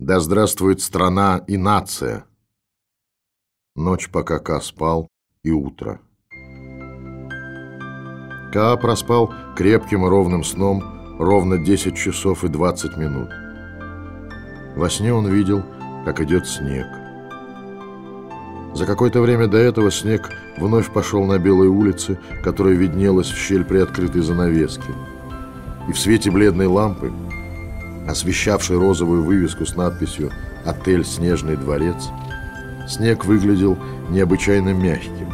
Да здравствует страна и нация! Ночь, пока Ка спал, и утро. Ка проспал крепким ровным сном ровно 10 часов и 20 минут. Во сне он видел, как идет снег. За какое-то время до этого снег вновь пошел на белой улице, которая виднелась в щель приоткрытой занавески. И в свете бледной лампы, освещавшей розовую вывеску с надписью «Отель Снежный дворец», снег выглядел необычайно мягким.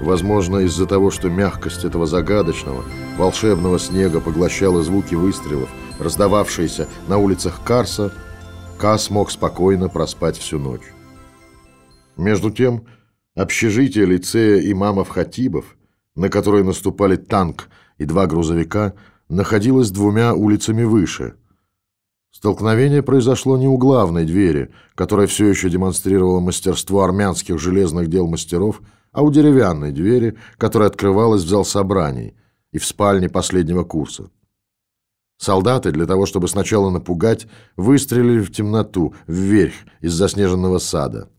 Возможно, из-за того, что мягкость этого загадочного, волшебного снега поглощала звуки выстрелов, раздававшиеся на улицах Карса, Кас мог спокойно проспать всю ночь. Между тем, общежитие лицея имамов-хатибов, на которое наступали танк и два грузовика, находилось двумя улицами выше – Столкновение произошло не у главной двери, которая все еще демонстрировала мастерство армянских железных дел мастеров, а у деревянной двери, которая открывалась в зал собраний и в спальне последнего курса. Солдаты, для того, чтобы сначала напугать, выстрелили в темноту, вверх, из заснеженного сада.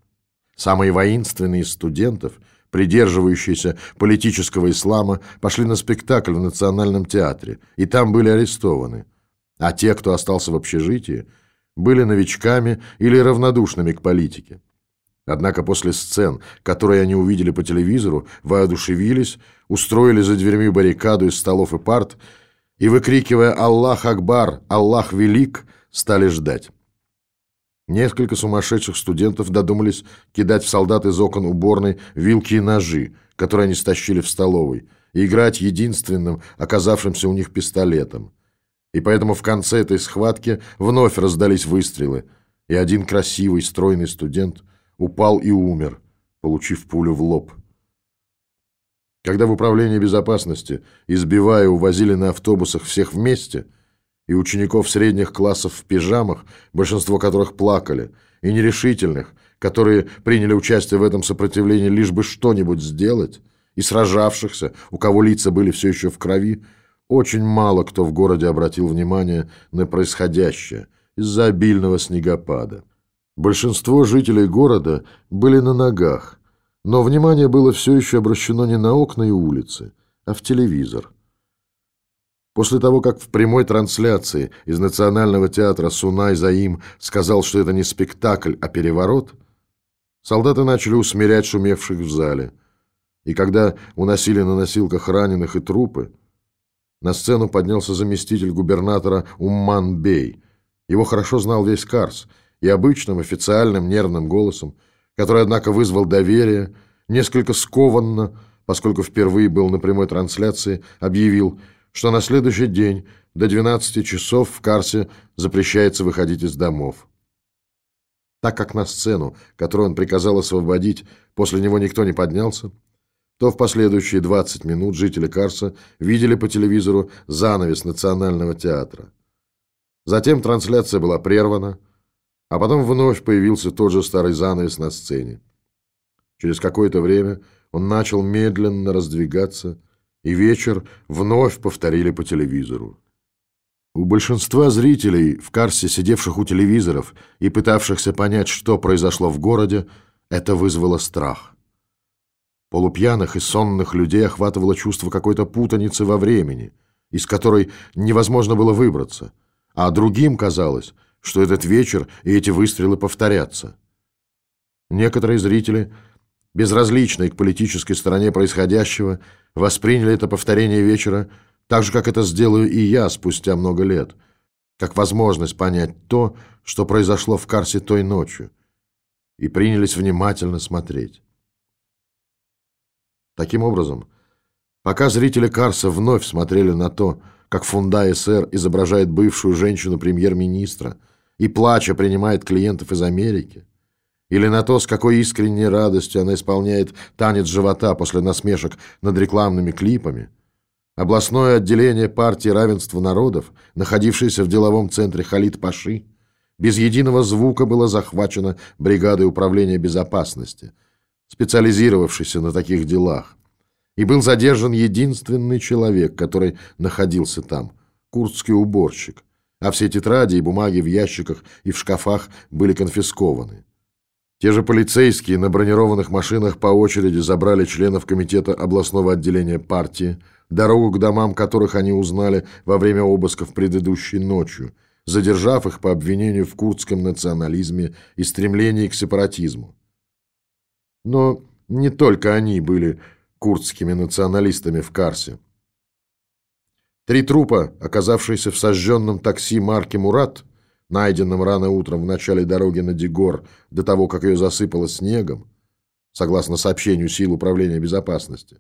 Самые воинственные из студентов, придерживающиеся политического ислама, пошли на спектакль в Национальном театре, и там были арестованы – а те, кто остался в общежитии, были новичками или равнодушными к политике. Однако после сцен, которые они увидели по телевизору, воодушевились, устроили за дверьми баррикаду из столов и парт и, выкрикивая «Аллах Акбар! Аллах Велик!», стали ждать. Несколько сумасшедших студентов додумались кидать в солдат из окон уборной вилки и ножи, которые они стащили в столовой, и играть единственным, оказавшимся у них пистолетом. И поэтому в конце этой схватки вновь раздались выстрелы, и один красивый, стройный студент упал и умер, получив пулю в лоб. Когда в управлении безопасности, избивая, увозили на автобусах всех вместе, и учеников средних классов в пижамах, большинство которых плакали, и нерешительных, которые приняли участие в этом сопротивлении лишь бы что-нибудь сделать, и сражавшихся, у кого лица были все еще в крови, очень мало кто в городе обратил внимание на происходящее из-за обильного снегопада. Большинство жителей города были на ногах, но внимание было все еще обращено не на окна и улицы, а в телевизор. После того, как в прямой трансляции из Национального театра Сунай Заим сказал, что это не спектакль, а переворот, солдаты начали усмирять шумевших в зале. И когда уносили на носилках раненых и трупы, на сцену поднялся заместитель губернатора Умман-Бей. Его хорошо знал весь Карс, и обычным официальным нервным голосом, который, однако, вызвал доверие, несколько скованно, поскольку впервые был на прямой трансляции, объявил, что на следующий день до 12 часов в Карсе запрещается выходить из домов. Так как на сцену, которую он приказал освободить, после него никто не поднялся, то в последующие 20 минут жители Карса видели по телевизору занавес Национального театра. Затем трансляция была прервана, а потом вновь появился тот же старый занавес на сцене. Через какое-то время он начал медленно раздвигаться, и вечер вновь повторили по телевизору. У большинства зрителей, в Карсе сидевших у телевизоров и пытавшихся понять, что произошло в городе, это вызвало страх. Полупьяных и сонных людей охватывало чувство какой-то путаницы во времени, из которой невозможно было выбраться, а другим казалось, что этот вечер и эти выстрелы повторятся. Некоторые зрители, безразличные к политической стороне происходящего, восприняли это повторение вечера так же, как это сделаю и я спустя много лет, как возможность понять то, что произошло в Карсе той ночью, и принялись внимательно смотреть. Таким образом, пока зрители Карса вновь смотрели на то, как Фунда СР изображает бывшую женщину премьер-министра и плача принимает клиентов из Америки, или на то, с какой искренней радостью она исполняет танец живота после насмешек над рекламными клипами, областное отделение партии равенства народов, находившееся в деловом центре Халид-Паши, без единого звука было захвачено бригадой управления безопасности – специализировавшийся на таких делах. И был задержан единственный человек, который находился там – курдский уборщик, а все тетради и бумаги в ящиках и в шкафах были конфискованы. Те же полицейские на бронированных машинах по очереди забрали членов комитета областного отделения партии, дорогу к домам которых они узнали во время обысков предыдущей ночью, задержав их по обвинению в курдском национализме и стремлении к сепаратизму. Но не только они были курдскими националистами в Карсе. Три трупа, оказавшиеся в сожженном такси марки «Мурат», найденном рано утром в начале дороги на Дигор, до того, как ее засыпало снегом, согласно сообщению Сил Управления безопасности,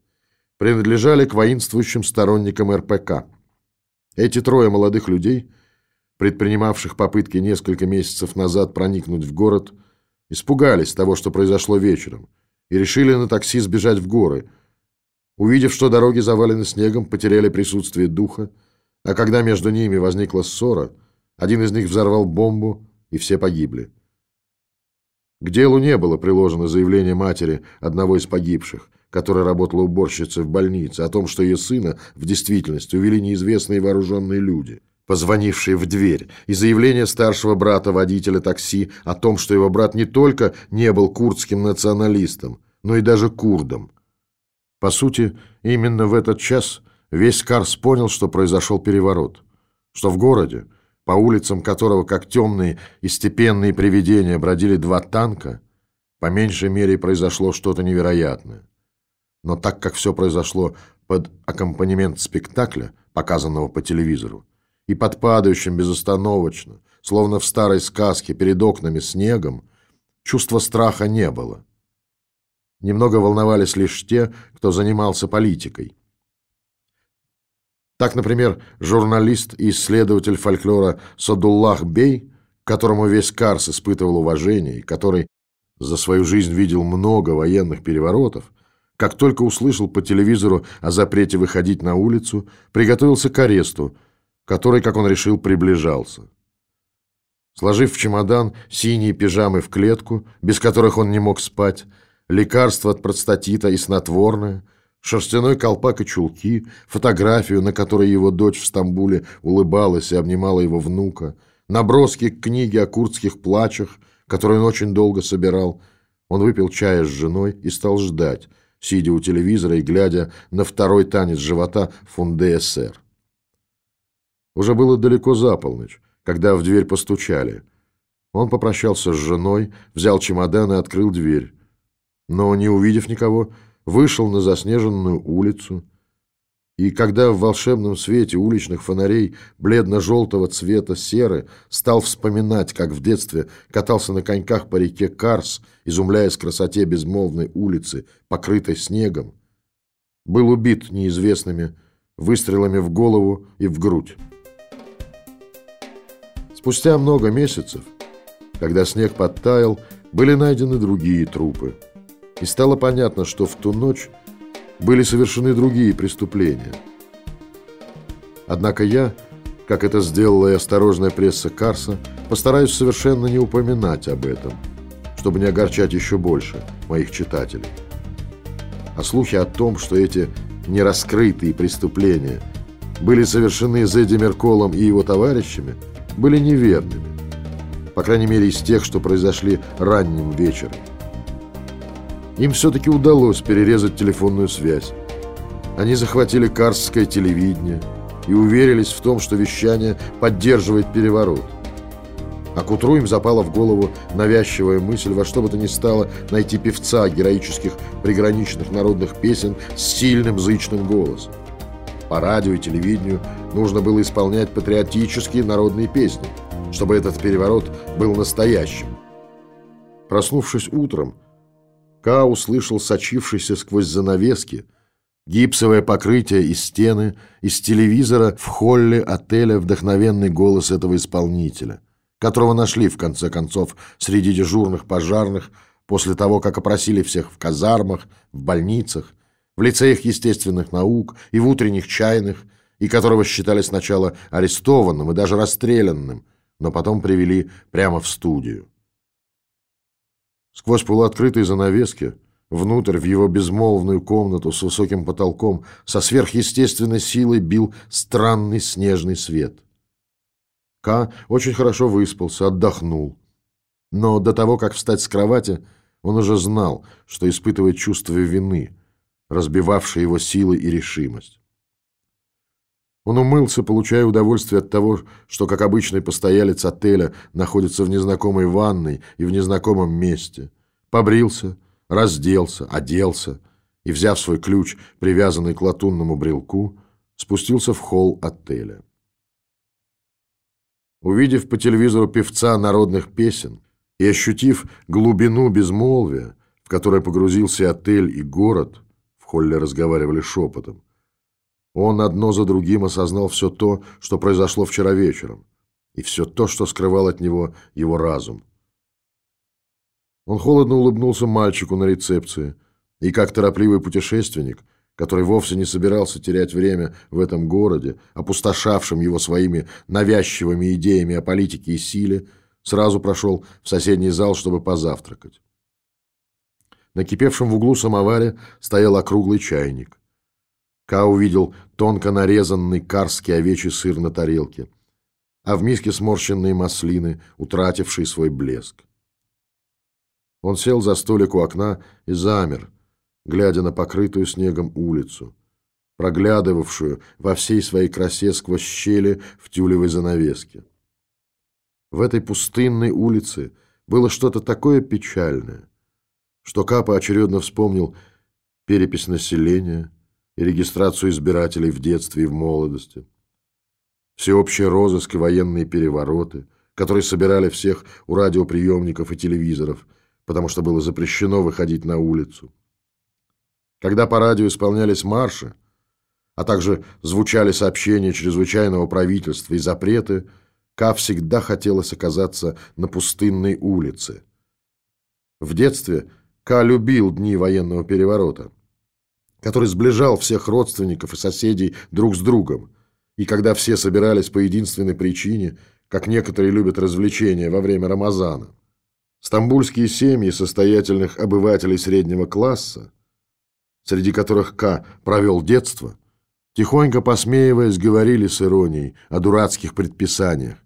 принадлежали к воинствующим сторонникам РПК. Эти трое молодых людей, предпринимавших попытки несколько месяцев назад проникнуть в город, испугались того, что произошло вечером, и решили на такси сбежать в горы – Увидев, что дороги завалены снегом, потеряли присутствие духа, а когда между ними возникла ссора, один из них взорвал бомбу, и все погибли. К делу не было приложено заявление матери одного из погибших, которая работала уборщицей в больнице, о том, что ее сына в действительности увели неизвестные вооруженные люди, позвонившие в дверь, и заявление старшего брата водителя такси о том, что его брат не только не был курдским националистом, но и даже курдом. По сути, именно в этот час весь Карс понял, что произошел переворот, что в городе, по улицам которого, как темные и степенные привидения, бродили два танка, по меньшей мере произошло что-то невероятное. Но так как все произошло под аккомпанемент спектакля, показанного по телевизору, и под падающим безостановочно, словно в старой сказке перед окнами снегом, чувства страха не было. Немного волновались лишь те, кто занимался политикой. Так, например, журналист и исследователь фольклора Садуллах Бей, которому весь Карс испытывал уважение и который за свою жизнь видел много военных переворотов, как только услышал по телевизору о запрете выходить на улицу, приготовился к аресту, который, как он решил, приближался. Сложив в чемодан синие пижамы в клетку, без которых он не мог спать, лекарство от простатита и снотворное, шерстяной колпак и чулки, фотографию, на которой его дочь в Стамбуле улыбалась и обнимала его внука, наброски к книге о курдских плачах, которую он очень долго собирал. Он выпил чая с женой и стал ждать, сидя у телевизора и глядя на второй танец живота Фунде СР. Уже было далеко за полночь, когда в дверь постучали. Он попрощался с женой, взял чемодан и открыл дверь но, не увидев никого, вышел на заснеженную улицу, и когда в волшебном свете уличных фонарей бледно-желтого цвета серы стал вспоминать, как в детстве катался на коньках по реке Карс, изумляясь красоте безмолвной улицы, покрытой снегом, был убит неизвестными выстрелами в голову и в грудь. Спустя много месяцев, когда снег подтаял, были найдены другие трупы – и стало понятно, что в ту ночь были совершены другие преступления. Однако я, как это сделала и осторожная пресса Карса, постараюсь совершенно не упоминать об этом, чтобы не огорчать еще больше моих читателей. А слухи о том, что эти нераскрытые преступления были совершены Зедди Мерколом и его товарищами, были неверными, по крайней мере из тех, что произошли ранним вечером. Им все-таки удалось перерезать телефонную связь. Они захватили карсское телевидение и уверились в том, что вещание поддерживает переворот. А к утру им запала в голову навязчивая мысль во что бы то ни стало найти певца героических приграничных народных песен с сильным зычным голосом. По радио и телевидению нужно было исполнять патриотические народные песни, чтобы этот переворот был настоящим. Проснувшись утром, Ка услышал сочившийся сквозь занавески, гипсовое покрытие и стены, из телевизора в холле отеля вдохновенный голос этого исполнителя, которого нашли, в конце концов, среди дежурных пожарных после того, как опросили всех в казармах, в больницах, в лицеях естественных наук и в утренних чайных, и которого считали сначала арестованным и даже расстрелянным, но потом привели прямо в студию. Сквозь полуоткрытые занавески, внутрь в его безмолвную комнату с высоким потолком, со сверхъестественной силой бил странный снежный свет. Ка очень хорошо выспался, отдохнул. Но до того, как встать с кровати, он уже знал, что испытывает чувство вины, разбивавшее его силы и решимость. Он умылся, получая удовольствие от того, что, как обычный постоялец отеля, находится в незнакомой ванной и в незнакомом месте. Побрился, разделся, оделся и, взяв свой ключ, привязанный к латунному брелку, спустился в холл отеля. Увидев по телевизору певца народных песен и ощутив глубину безмолвия, в которое погрузился отель и город, в холле разговаривали шепотом, он одно за другим осознал все то, что произошло вчера вечером, и все то, что скрывал от него его разум. Он холодно улыбнулся мальчику на рецепции, и как торопливый путешественник, который вовсе не собирался терять время в этом городе, опустошавшем его своими навязчивыми идеями о политике и силе, сразу прошел в соседний зал, чтобы позавтракать. На кипевшем в углу самоваре стоял округлый чайник. Ка увидел тонко нарезанный карский овечий сыр на тарелке, а в миске сморщенные маслины, утратившие свой блеск. Он сел за столик у окна и замер, глядя на покрытую снегом улицу, проглядывавшую во всей своей красе сквозь щели в тюлевой занавеске. В этой пустынной улице было что-то такое печальное, что Капа очередно вспомнил перепись населения, и регистрацию избирателей в детстве и в молодости, всеобщий розыск и военные перевороты, которые собирали всех у радиоприемников и телевизоров, потому что было запрещено выходить на улицу. Когда по радио исполнялись марши, а также звучали сообщения чрезвычайного правительства и запреты, Ка всегда хотелось оказаться на пустынной улице. В детстве Ка любил дни военного переворота который сближал всех родственников и соседей друг с другом. И когда все собирались по единственной причине, как некоторые любят развлечения во время Рамазана. Стамбульские семьи состоятельных обывателей среднего класса, среди которых К. провел детство, тихонько посмеиваясь, говорили с иронией о дурацких предписаниях,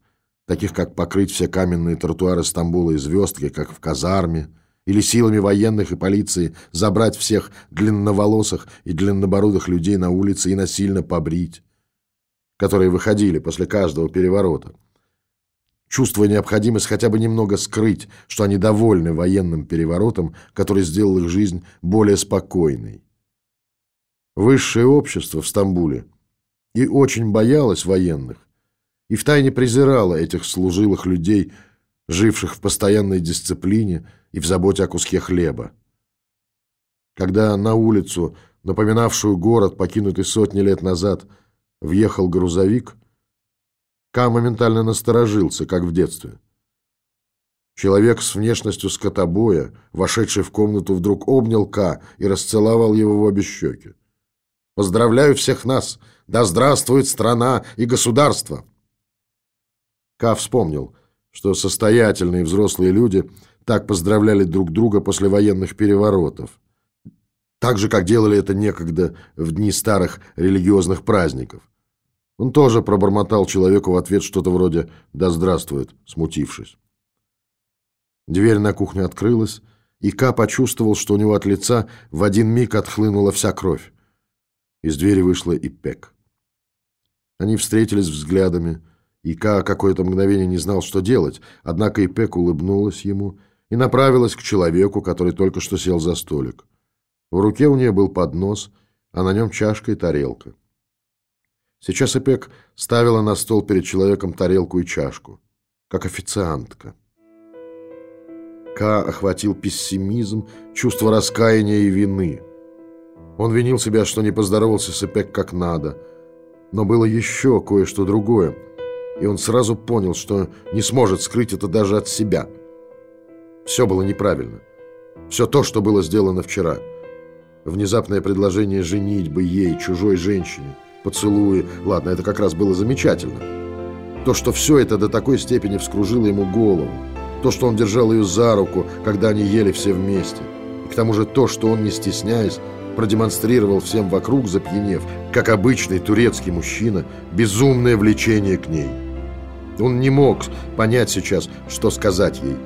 таких как покрыть все каменные тротуары Стамбула звездкой, как в казарме, или силами военных и полиции забрать всех длинноволосых и длиннобородых людей на улице и насильно побрить, которые выходили после каждого переворота. Чувствуя необходимость хотя бы немного скрыть, что они довольны военным переворотом, который сделал их жизнь более спокойной. Высшее общество в Стамбуле и очень боялось военных, и втайне презирало этих служилых людей, живших в постоянной дисциплине, и в заботе о куске хлеба. Когда на улицу, напоминавшую город, покинутый сотни лет назад, въехал грузовик, Ка моментально насторожился, как в детстве. Человек с внешностью скотобоя, вошедший в комнату, вдруг обнял Ка и расцеловал его в обе щеки. «Поздравляю всех нас! Да здравствует страна и государство!» Ка вспомнил, что состоятельные взрослые люди – так поздравляли друг друга после военных переворотов. Так же, как делали это некогда в дни старых религиозных праздников. Он тоже пробормотал человеку в ответ что-то вроде «Да здравствует», смутившись. Дверь на кухню открылась, и Ка почувствовал, что у него от лица в один миг отхлынула вся кровь. Из двери вышла и Пек. Они встретились взглядами, и Ка какое-то мгновение не знал, что делать, однако и Пек улыбнулась ему и направилась к человеку, который только что сел за столик. В руке у нее был поднос, а на нем чашка и тарелка. Сейчас Эпек ставила на стол перед человеком тарелку и чашку, как официантка. Ка охватил пессимизм, чувство раскаяния и вины. Он винил себя, что не поздоровался с Эпек как надо. Но было еще кое-что другое, и он сразу понял, что не сможет скрыть это даже от себя – все было неправильно. Все то, что было сделано вчера. Внезапное предложение женить бы ей, чужой женщине, поцелуи. Ладно, это как раз было замечательно. То, что все это до такой степени вскружило ему голову. То, что он держал ее за руку, когда они ели все вместе. И к тому же то, что он, не стесняясь, продемонстрировал всем вокруг, запьянев, как обычный турецкий мужчина, безумное влечение к ней. Он не мог понять сейчас, что сказать ей,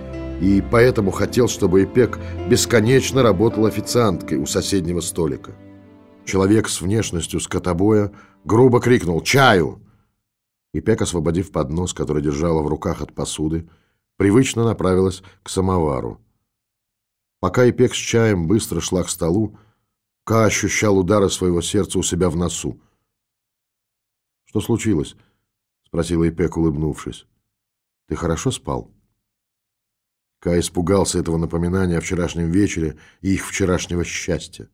и поэтому хотел, чтобы Эпек бесконечно работал официанткой у соседнего столика. Человек с внешностью скотобоя грубо крикнул «Чаю!» Ипек, освободив поднос, который держала в руках от посуды, привычно направилась к самовару. Пока Ипек с чаем быстро шла к столу, Ка ощущал удары своего сердца у себя в носу. «Что случилось?» — спросила Ипек, улыбнувшись. «Ты хорошо спал?» Ка испугался этого напоминания о вчерашнем вечере и их вчерашнего счастья.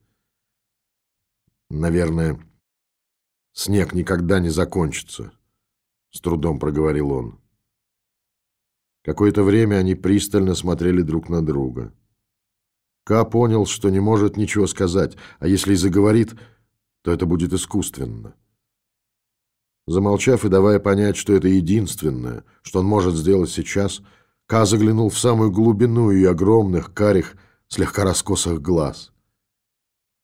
«Наверное, снег никогда не закончится», — с трудом проговорил он. Какое-то время они пристально смотрели друг на друга. Ка понял, что не может ничего сказать, а если и заговорит, то это будет искусственно. Замолчав и давая понять, что это единственное, что он может сделать сейчас, Ка заглянул в самую глубину ее огромных, карих, слегка раскосых глаз.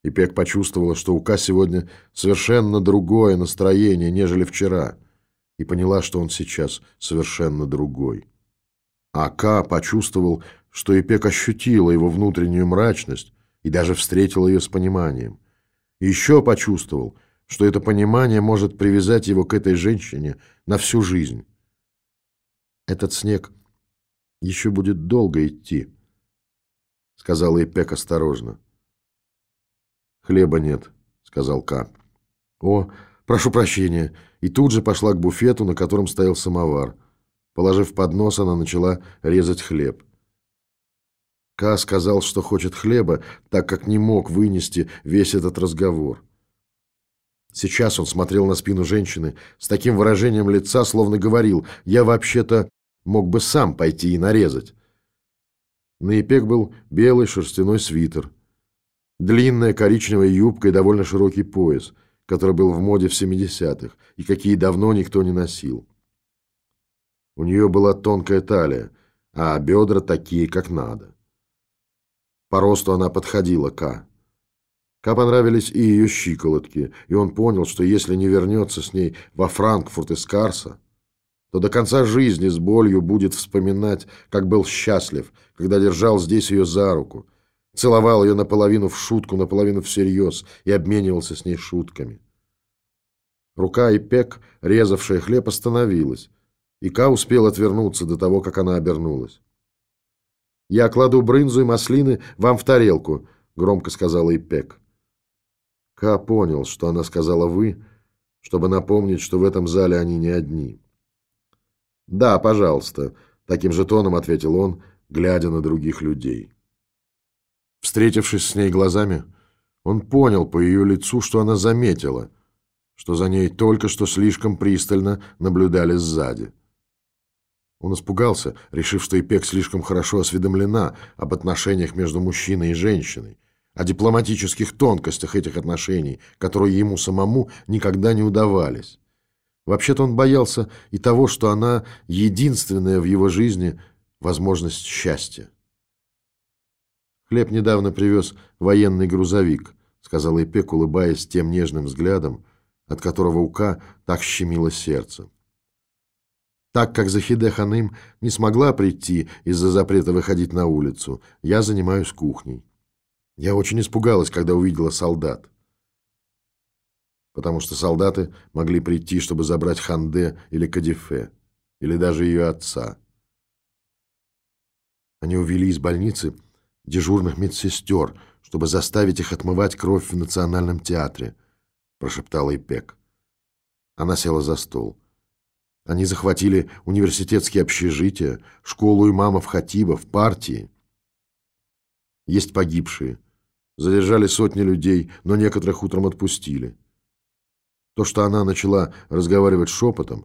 И Пек почувствовала, что у Ка сегодня совершенно другое настроение, нежели вчера, и поняла, что он сейчас совершенно другой. А Ка почувствовал, что Ипек ощутила его внутреннюю мрачность и даже встретил ее с пониманием. И еще почувствовал, что это понимание может привязать его к этой женщине на всю жизнь. «Этот снег еще будет долго идти», — сказала Ипек осторожно. «Хлеба нет», — сказал Ка. «О, прошу прощения», и тут же пошла к буфету, на котором стоял самовар. Положив поднос, она начала резать хлеб. Ка сказал, что хочет хлеба, так как не мог вынести весь этот разговор. Сейчас он смотрел на спину женщины с таким выражением лица, словно говорил, «Я вообще-то мог бы сам пойти и нарезать». На Ипек был белый шерстяной свитер, длинная коричневая юбка и довольно широкий пояс, который был в моде в 70-х и какие давно никто не носил. У нее была тонкая талия, а бедра такие, как надо. По росту она подходила Ка. Ка понравились и ее щиколотки, и он понял, что если не вернется с ней во Франкфурт из Карса, то до конца жизни с болью будет вспоминать, как был счастлив, когда держал здесь ее за руку, целовал ее наполовину в шутку, наполовину всерьез и обменивался с ней шутками. Рука и пек, резавшая хлеб, остановилась, и Ка успел отвернуться до того, как она обернулась. «Я кладу брынзу и маслины вам в тарелку», — громко сказала Ипек. Ка понял, что она сказала «вы», чтобы напомнить, что в этом зале они не одни. «Да, пожалуйста», — таким же тоном ответил он, глядя на других людей. Встретившись с ней глазами, он понял по ее лицу, что она заметила, что за ней только что слишком пристально наблюдали сзади. Он испугался, решив, что Ипек слишком хорошо осведомлена об отношениях между мужчиной и женщиной, о дипломатических тонкостях этих отношений, которые ему самому никогда не удавались. Вообще-то он боялся и того, что она единственная в его жизни возможность счастья. «Хлеб недавно привез военный грузовик», — сказал Ипек, улыбаясь тем нежным взглядом, от которого ука так щемило сердце. Так как Захиде Ханым не смогла прийти из-за запрета выходить на улицу, я занимаюсь кухней. Я очень испугалась, когда увидела солдат. Потому что солдаты могли прийти, чтобы забрать Ханде или Кадифе, или даже ее отца. Они увели из больницы дежурных медсестер, чтобы заставить их отмывать кровь в Национальном театре, прошептала Ипек. Она села за стол. Они захватили университетские общежития, школу имамов Хатибов, партии. Есть погибшие. Задержали сотни людей, но некоторых утром отпустили. То, что она начала разговаривать шепотом,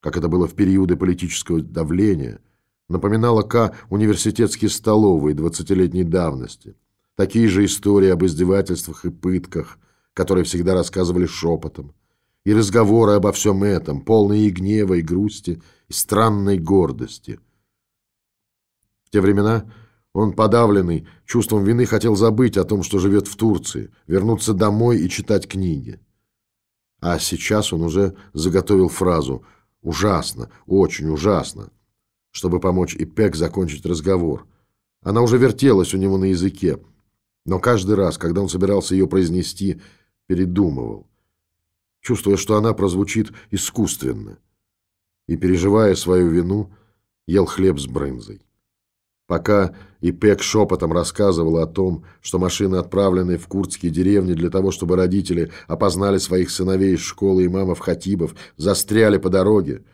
как это было в периоды политического давления, напоминало К университетские столовые двадцатилетней давности. Такие же истории об издевательствах и пытках, которые всегда рассказывали шепотом и разговоры обо всем этом, полные и гнева, и грусти, и странной гордости. В те времена он, подавленный чувством вины, хотел забыть о том, что живет в Турции, вернуться домой и читать книги. А сейчас он уже заготовил фразу Ужасно, очень ужасно. Чтобы помочь Ипек закончить разговор. Она уже вертелась у него на языке, но каждый раз, когда он собирался ее произнести, передумывал, чувствуя, что она прозвучит искусственно, и, переживая свою вину, ел хлеб с брынзой. Пока Ипек шепотом рассказывала о том, что машины, отправленные в курдские деревни для того, чтобы родители опознали своих сыновей из школы имамов Хатибов, застряли по дороге,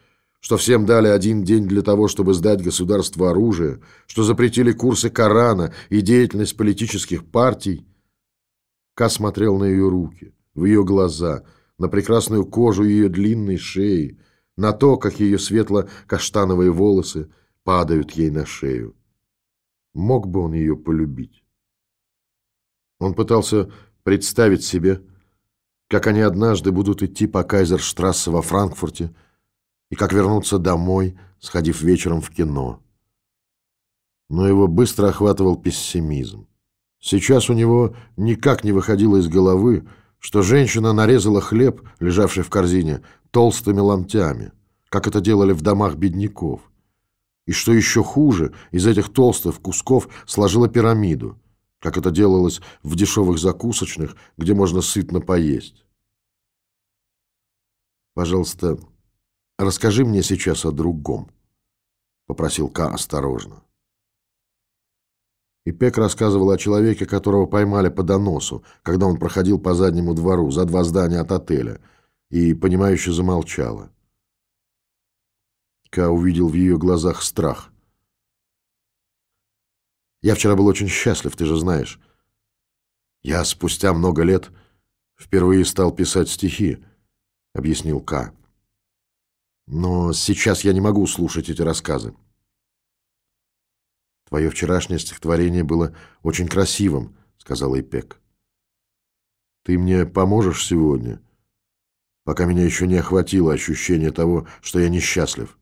что всем дали один день для того, чтобы сдать государству оружие, что запретили курсы Корана и деятельность политических партий, Ка смотрел на ее руки, в ее глаза, на прекрасную кожу ее длинной шеи, на то, как ее светло-каштановые волосы падают ей на шею. Мог бы он ее полюбить? Он пытался представить себе, как они однажды будут идти по Кайзерштрассе во Франкфурте и как вернуться домой, сходив вечером в кино. Но его быстро охватывал пессимизм. Сейчас у него никак не выходило из головы, что женщина нарезала хлеб, лежавший в корзине, толстыми ломтями, как это делали в домах бедняков. И что еще хуже, из этих толстых кусков сложила пирамиду, как это делалось в дешевых закусочных, где можно сытно поесть. «Пожалуйста, расскажи мне сейчас о другом», — попросил Ка осторожно. И Пек рассказывал о человеке, которого поймали по доносу, когда он проходил по заднему двору, за два здания от отеля, и, понимающе замолчала. Ка увидел в ее глазах страх. «Я вчера был очень счастлив, ты же знаешь. Я спустя много лет впервые стал писать стихи», — объяснил Ка. «Но сейчас я не могу слушать эти рассказы. «Твое вчерашнее стихотворение было очень красивым», — сказал Ипек. «Ты мне поможешь сегодня, пока меня еще не охватило ощущение того, что я несчастлив?»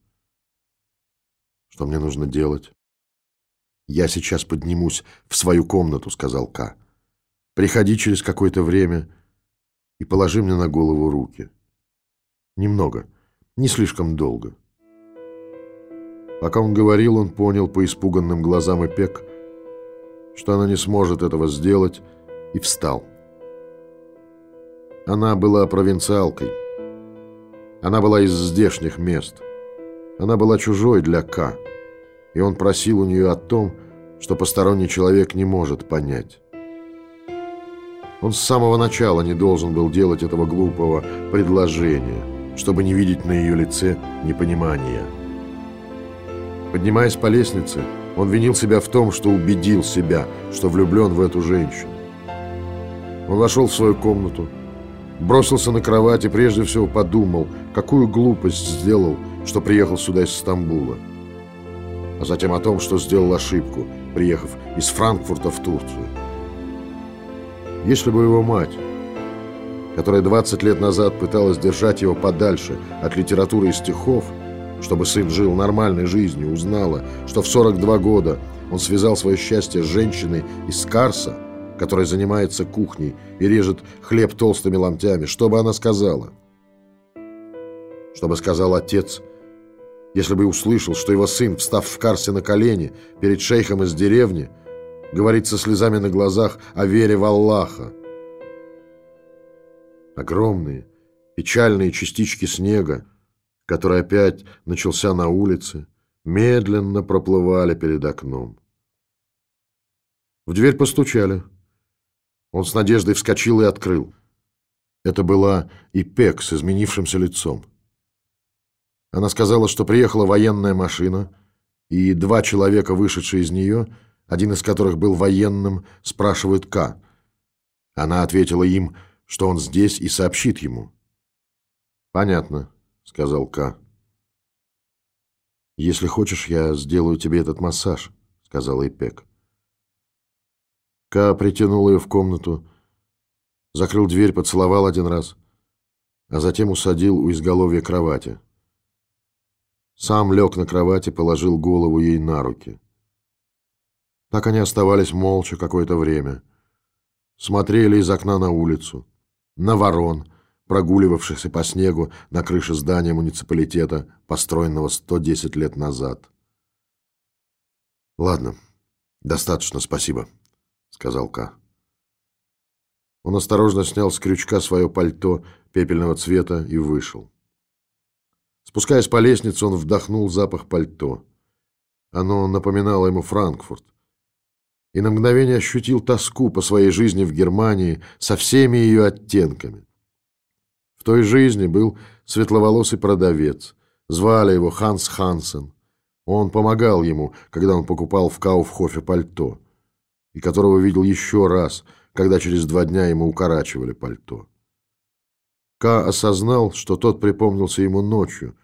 Что мне нужно делать? Я сейчас поднимусь в свою комнату, сказал К. Приходи через какое-то время и положи мне на голову руки. Немного, не слишком долго. Пока он говорил, он понял по испуганным глазам Эпек, что она не сможет этого сделать, и встал. Она была провинциалкой. Она была из здешних мест. Она была чужой для К, и он просил у нее о том, что посторонний человек не может понять. Он с самого начала не должен был делать этого глупого предложения, чтобы не видеть на ее лице непонимания. Поднимаясь по лестнице, он винил себя в том, что убедил себя, что влюблен в эту женщину. Он вошел в свою комнату, бросился на кровать и прежде всего подумал, какую глупость сделал, что приехал сюда из Стамбула. А затем о том, что сделал ошибку, приехав из Франкфурта в Турцию. Если бы его мать, которая 20 лет назад пыталась держать его подальше от литературы и стихов, чтобы сын жил нормальной жизнью, узнала, что в 42 года он связал свое счастье с женщиной из Карса, которая занимается кухней и режет хлеб толстыми ломтями, что бы она сказала? Что бы сказал отец, если бы услышал, что его сын, встав в Карсе на колени перед шейхом из деревни, говорит со слезами на глазах о вере в Аллаха? Огромные, печальные частички снега, который опять начался на улице, медленно проплывали перед окном. В дверь постучали. Он с надеждой вскочил и открыл. Это была Ипек с изменившимся лицом. Она сказала, что приехала военная машина, и два человека, вышедшие из нее, один из которых был военным, спрашивают К. Она ответила им, что он здесь и сообщит ему. «Понятно», — сказал К. «Если хочешь, я сделаю тебе этот массаж», — сказала Ипек. К притянул ее в комнату, закрыл дверь, поцеловал один раз, а затем усадил у изголовья кровати. Сам лег на кровати, положил голову ей на руки. Так они оставались молча какое-то время. Смотрели из окна на улицу, на ворон, прогуливавшихся по снегу на крыше здания муниципалитета, построенного 110 лет назад. «Ладно, достаточно, спасибо», — сказал Ка. Он осторожно снял с крючка свое пальто пепельного цвета и вышел. Спускаясь по лестнице, он вдохнул запах пальто. Оно напоминало ему Франкфурт. И на мгновение ощутил тоску по своей жизни в Германии со всеми ее оттенками. В той жизни был светловолосый продавец. Звали его Ханс Хансен. Он помогал ему, когда он покупал в Кауфхофе пальто, и которого видел еще раз, когда через два дня ему укорачивали пальто. Ка осознал, что тот припомнился ему ночью,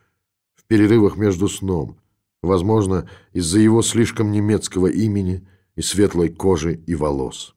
в перерывах между сном, возможно, из-за его слишком немецкого имени и светлой кожи и волос.